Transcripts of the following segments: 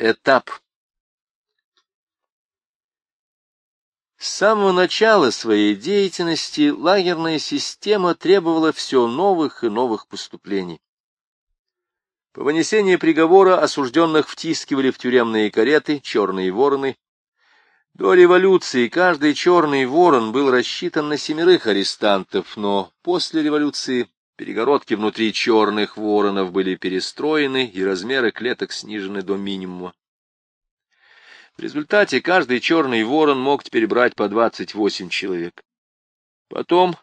Этап С самого начала своей деятельности лагерная система требовала все новых и новых поступлений. По вынесении приговора осужденных втискивали в тюремные кареты черные вороны. До революции каждый черный ворон был рассчитан на семерых арестантов, но после революции перегородки внутри черных воронов были перестроены и размеры клеток снижены до минимума. В результате каждый черный ворон мог теперь брать по 28 человек. Потом,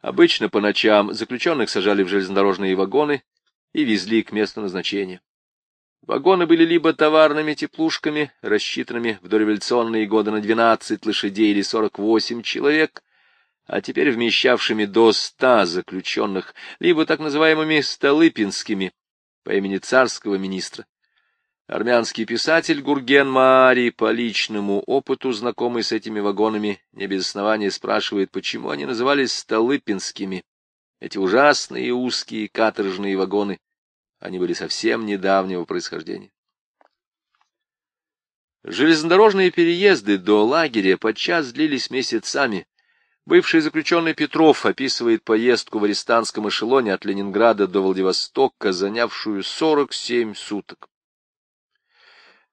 обычно по ночам, заключенных сажали в железнодорожные вагоны и везли к месту назначения. Вагоны были либо товарными теплушками, рассчитанными в дореволюционные годы на 12 лошадей или 48 человек, а теперь вмещавшими до 100 заключенных, либо так называемыми «столыпинскими» по имени царского министра. Армянский писатель Гурген Маари, по личному опыту знакомый с этими вагонами, не без основания спрашивает, почему они назывались Столыпинскими. Эти ужасные узкие каторжные вагоны, они были совсем недавнего происхождения. Железнодорожные переезды до лагеря подчас длились месяцами. Бывший заключенный Петров описывает поездку в арестантском эшелоне от Ленинграда до Владивостока, занявшую 47 суток.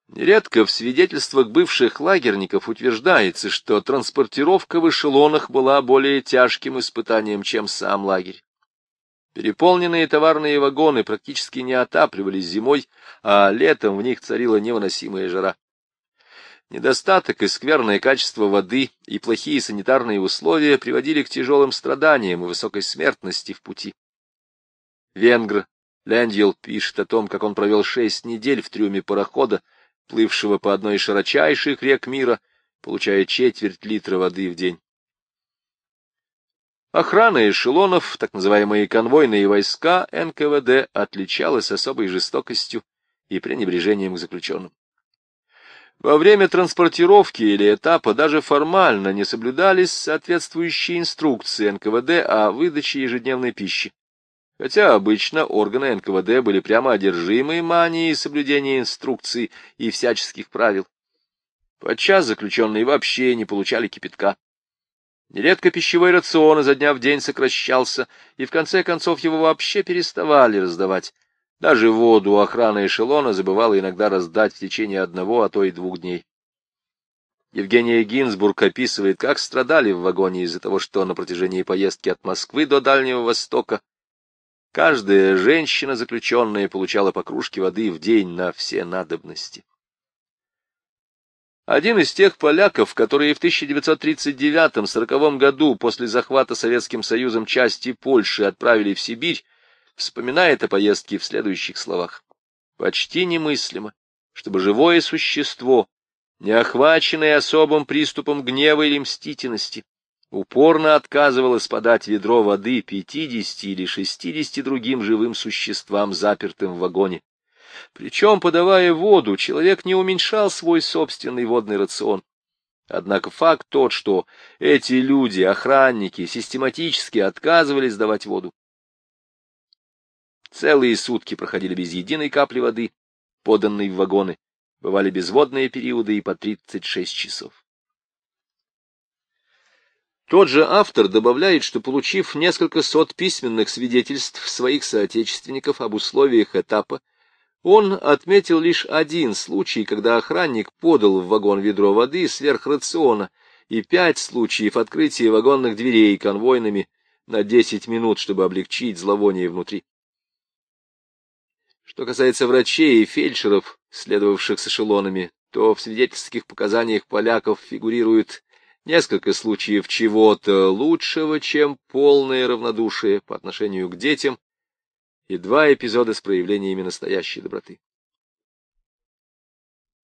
Нередко в свидетельствах бывших лагерников утверждается, что транспортировка в эшелонах была более тяжким испытанием, чем сам лагерь. Переполненные товарные вагоны практически не отапливались зимой, а летом в них царила невыносимая жара. Недостаток и скверное качество воды и плохие санитарные условия приводили к тяжелым страданиям и высокой смертности в пути. Венгр Лендьел пишет о том, как он провел шесть недель в трюме парохода, плывшего по одной из широчайших рек мира, получая четверть литра воды в день. Охрана эшелонов, так называемые конвойные войска НКВД, отличалась особой жестокостью и пренебрежением к заключенным. Во время транспортировки или этапа даже формально не соблюдались соответствующие инструкции НКВД о выдаче ежедневной пищи хотя обычно органы НКВД были прямо одержимы манией соблюдения инструкций и всяческих правил. Подчас заключенные вообще не получали кипятка. Нередко пищевой рацион изо дня в день сокращался, и в конце концов его вообще переставали раздавать. Даже воду охрана эшелона забывала иногда раздать в течение одного, а то и двух дней. Евгения Гинзбург описывает, как страдали в вагоне из-за того, что на протяжении поездки от Москвы до Дальнего Востока Каждая женщина, заключенная, получала по кружке воды в день на все надобности. Один из тех поляков, которые в 1939-40 году после захвата Советским Союзом части Польши отправили в Сибирь, вспоминает о поездке в следующих словах. «Почти немыслимо, чтобы живое существо, не охваченное особым приступом гнева или мстительности, упорно отказывалась подать ведро воды пятидесяти или шестидесяти другим живым существам, запертым в вагоне. Причем, подавая воду, человек не уменьшал свой собственный водный рацион. Однако факт тот, что эти люди, охранники, систематически отказывались давать воду. Целые сутки проходили без единой капли воды, поданной в вагоны. Бывали безводные периоды и по 36 часов. Тот же автор добавляет, что, получив несколько сот письменных свидетельств своих соотечественников об условиях этапа, он отметил лишь один случай, когда охранник подал в вагон ведро воды сверх рациона, и пять случаев открытия вагонных дверей конвойными на десять минут, чтобы облегчить зловоние внутри. Что касается врачей и фельдшеров, следовавших с эшелонами, то в свидетельских показаниях поляков фигурирует несколько случаев чего-то лучшего, чем полное равнодушие по отношению к детям, и два эпизода с проявлениями настоящей доброты.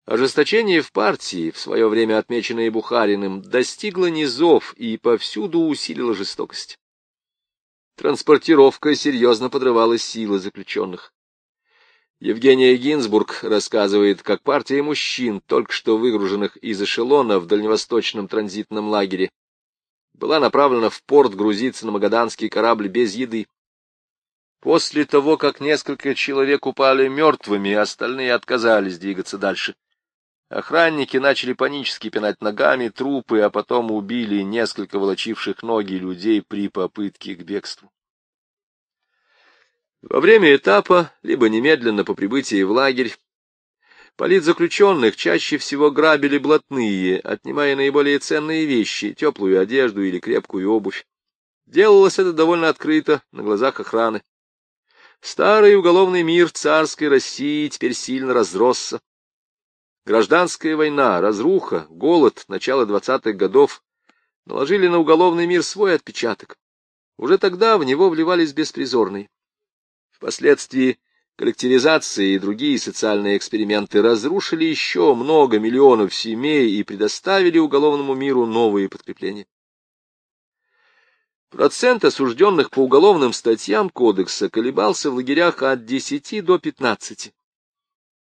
Ожесточение в партии, в свое время отмеченное Бухариным, достигло низов и повсюду усилило жестокость. Транспортировка серьезно подрывала силы заключенных. Евгения Гинзбург рассказывает, как партия мужчин, только что выгруженных из эшелона в дальневосточном транзитном лагере, была направлена в порт грузиться на магаданский корабль без еды. После того, как несколько человек упали мертвыми, остальные отказались двигаться дальше. Охранники начали панически пинать ногами трупы, а потом убили несколько волочивших ноги людей при попытке к бегству. Во время этапа, либо немедленно по прибытии в лагерь, политзаключенных чаще всего грабили блатные, отнимая наиболее ценные вещи, теплую одежду или крепкую обувь. Делалось это довольно открыто, на глазах охраны. Старый уголовный мир царской России теперь сильно разросся. Гражданская война, разруха, голод начала двадцатых годов наложили на уголовный мир свой отпечаток. Уже тогда в него вливались беспризорные. Впоследствии коллективизация и другие социальные эксперименты разрушили еще много миллионов семей и предоставили уголовному миру новые подкрепления. Процент осужденных по уголовным статьям кодекса колебался в лагерях от 10 до 15.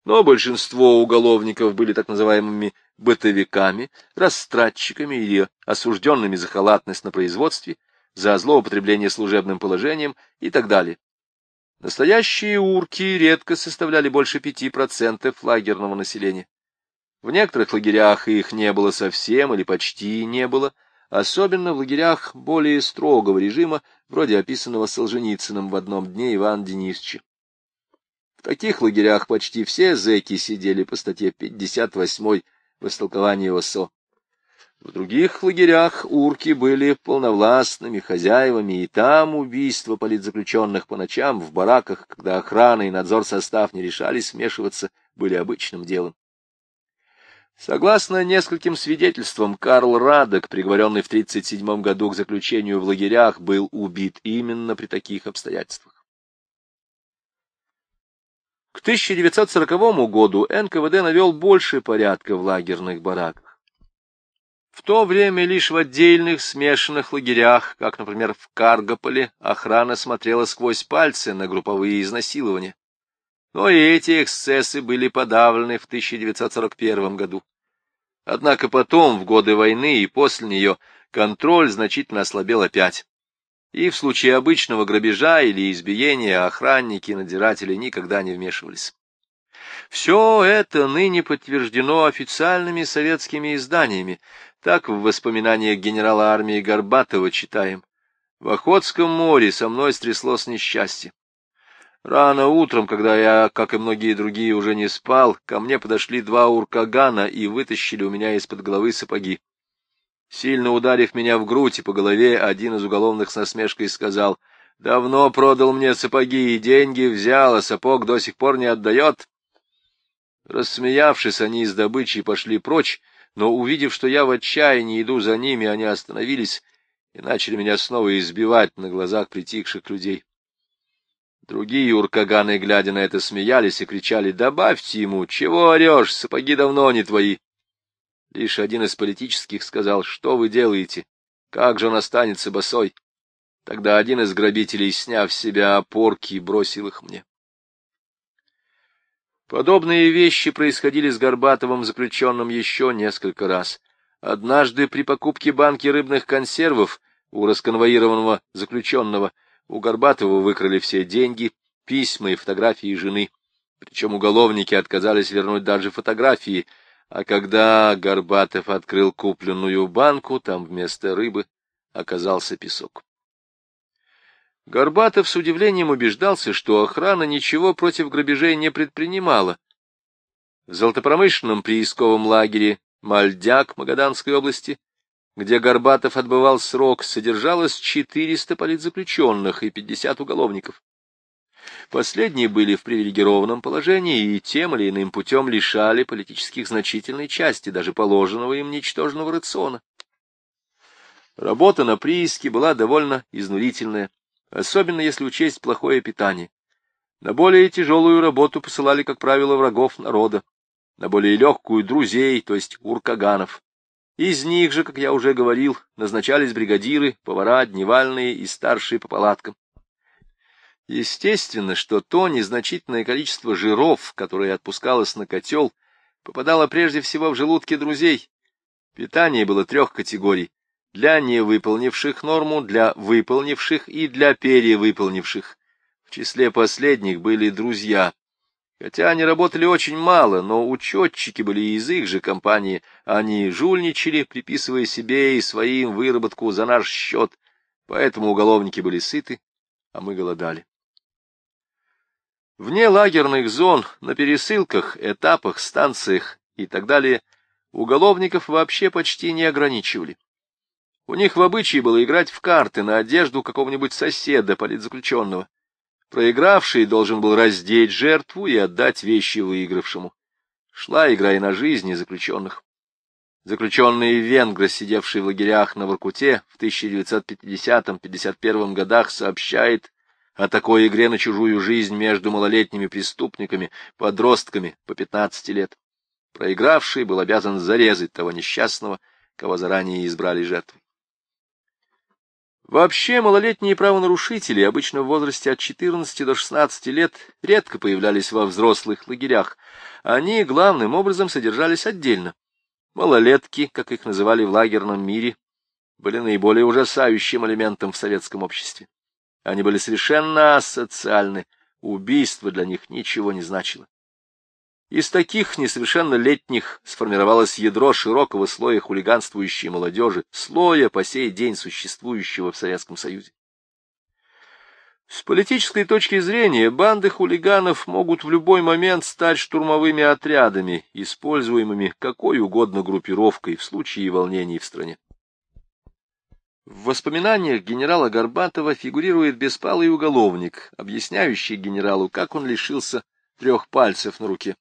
Но большинство уголовников были так называемыми бытовиками, растратчиками или осужденными за халатность на производстве, за злоупотребление служебным положением и так далее. Настоящие урки редко составляли больше 5% лагерного населения. В некоторых лагерях их не было совсем или почти не было, особенно в лагерях более строгого режима, вроде описанного Солженицыным в одном дне Ивана Денисовича. В таких лагерях почти все зэки сидели по статье 58 в истолковании ОСО. В других лагерях урки были полновластными хозяевами, и там убийства политзаключенных по ночам в бараках, когда охрана и надзор состав не решались вмешиваться, были обычным делом. Согласно нескольким свидетельствам, Карл Радок, приговоренный в 1937 году к заключению в лагерях, был убит именно при таких обстоятельствах. К 1940 году НКВД навел больше порядка в лагерных бараках. В то время лишь в отдельных смешанных лагерях, как, например, в Каргополе, охрана смотрела сквозь пальцы на групповые изнасилования. Но и эти эксцессы были подавлены в 1941 году. Однако потом, в годы войны и после нее, контроль значительно ослабел опять. И в случае обычного грабежа или избиения охранники и надзиратели никогда не вмешивались. Все это ныне подтверждено официальными советскими изданиями. Так в воспоминаниях генерала армии Горбатова читаем. В Охотском море со мной стряслось несчастье. Рано утром, когда я, как и многие другие, уже не спал, ко мне подошли два уркагана и вытащили у меня из-под головы сапоги. Сильно ударив меня в грудь и по голове, один из уголовных с насмешкой сказал, «Давно продал мне сапоги и деньги взял, а сапог до сих пор не отдает». Рассмеявшись, они из добычи пошли прочь, но, увидев, что я в отчаянии иду за ними, они остановились и начали меня снова избивать на глазах притихших людей. Другие уркаганы, глядя на это, смеялись и кричали, «Добавьте ему! Чего орешь? Сапоги давно не твои!» Лишь один из политических сказал, «Что вы делаете? Как же он останется босой?» Тогда один из грабителей, сняв с себя опорки, бросил их мне. Подобные вещи происходили с Горбатовым заключенным еще несколько раз. Однажды при покупке банки рыбных консервов у расконвоированного заключенного у Горбатова выкрали все деньги, письма и фотографии жены. Причем уголовники отказались вернуть даже фотографии, а когда Горбатов открыл купленную банку, там вместо рыбы оказался песок. Горбатов с удивлением убеждался, что охрана ничего против грабежей не предпринимала. В золотопромышленном приисковом лагере Мальдяк Магаданской области где Горбатов отбывал срок, содержалось 400 политзаключенных и 50 уголовников. Последние были в привилегированном положении и тем или иным путем лишали политических значительной части, даже положенного им ничтожного рациона. Работа на прииске была довольно изнурительная, особенно если учесть плохое питание. На более тяжелую работу посылали, как правило, врагов народа, на более легкую — друзей, то есть уркаганов. Из них же, как я уже говорил, назначались бригадиры, повара, дневальные и старшие по палаткам. Естественно, что то незначительное количество жиров, которое отпускалось на котел, попадало прежде всего в желудки друзей. Питание было трех категорий — для невыполнивших норму, для выполнивших и для перевыполнивших. В числе последних были друзья. Хотя они работали очень мало, но учетчики были из их же компании. Они жульничали, приписывая себе и своим выработку за наш счет. Поэтому уголовники были сыты, а мы голодали. Вне лагерных зон, на пересылках, этапах, станциях и так далее, уголовников вообще почти не ограничивали. У них в обычае было играть в карты на одежду какого-нибудь соседа, политзаключенного. Проигравший должен был раздеть жертву и отдать вещи выигравшему. Шла игра и на жизни заключенных. Заключенные венгры, сидевшие в лагерях на Воркуте в 1950-51 годах, сообщает о такой игре на чужую жизнь между малолетними преступниками, подростками по 15 лет. Проигравший был обязан зарезать того несчастного, кого заранее избрали жертвой. Вообще, малолетние правонарушители, обычно в возрасте от 14 до 16 лет, редко появлялись во взрослых лагерях. Они главным образом содержались отдельно. Малолетки, как их называли в лагерном мире, были наиболее ужасающим элементом в советском обществе. Они были совершенно асоциальны, убийство для них ничего не значило. Из таких несовершеннолетних сформировалось ядро широкого слоя хулиганствующей молодежи, слоя по сей день существующего в Советском Союзе. С политической точки зрения, банды хулиганов могут в любой момент стать штурмовыми отрядами, используемыми какой угодно группировкой в случае волнений в стране. В воспоминаниях генерала Горбатова фигурирует беспалый уголовник, объясняющий генералу, как он лишился трех пальцев на руке.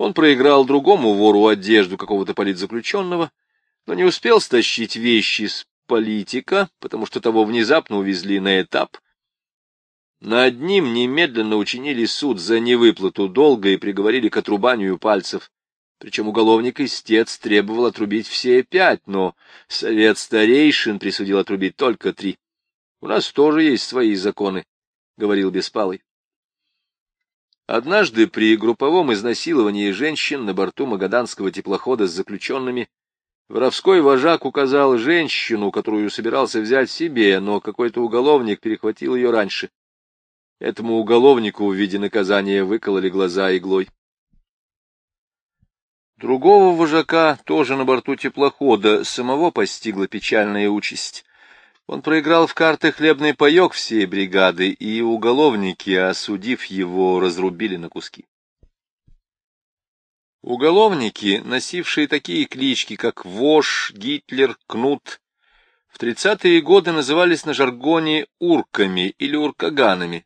Он проиграл другому вору одежду какого-то политзаключенного, но не успел стащить вещи с политика, потому что того внезапно увезли на этап. Над ним немедленно учинили суд за невыплату долга и приговорили к отрубанию пальцев. Причем уголовник-истец требовал отрубить все пять, но совет старейшин присудил отрубить только три. — У нас тоже есть свои законы, — говорил Беспалый. Однажды при групповом изнасиловании женщин на борту магаданского теплохода с заключенными воровской вожак указал женщину, которую собирался взять себе, но какой-то уголовник перехватил ее раньше. Этому уголовнику в виде наказания выкололи глаза иглой. Другого вожака, тоже на борту теплохода, самого постигла печальная участь. Он проиграл в карты хлебный паек всей бригады, и уголовники, осудив его, разрубили на куски. Уголовники, носившие такие клички, как Вош, Гитлер, Кнут, в тридцатые годы назывались на жаргоне урками или уркаганами.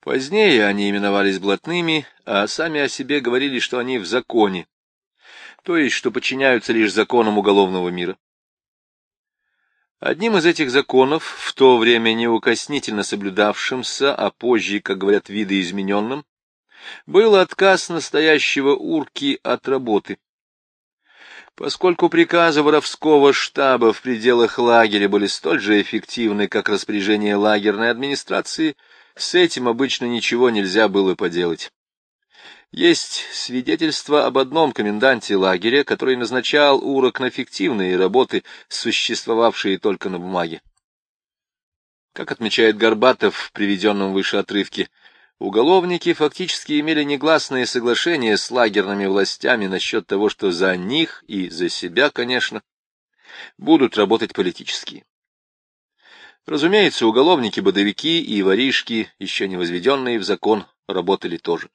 Позднее они именовались блатными, а сами о себе говорили, что они в законе, то есть что подчиняются лишь законам уголовного мира. Одним из этих законов, в то время неукоснительно соблюдавшимся, а позже, как говорят, видоизмененным, был отказ настоящего урки от работы. Поскольку приказы воровского штаба в пределах лагеря были столь же эффективны, как распоряжение лагерной администрации, с этим обычно ничего нельзя было поделать. Есть свидетельство об одном коменданте лагеря, который назначал урок на фиктивные работы, существовавшие только на бумаге. Как отмечает Горбатов в приведенном выше отрывке, уголовники фактически имели негласные соглашения с лагерными властями насчет того, что за них и за себя, конечно, будут работать политические. Разумеется, уголовники-бодовики и воришки, еще не возведенные в закон, работали тоже.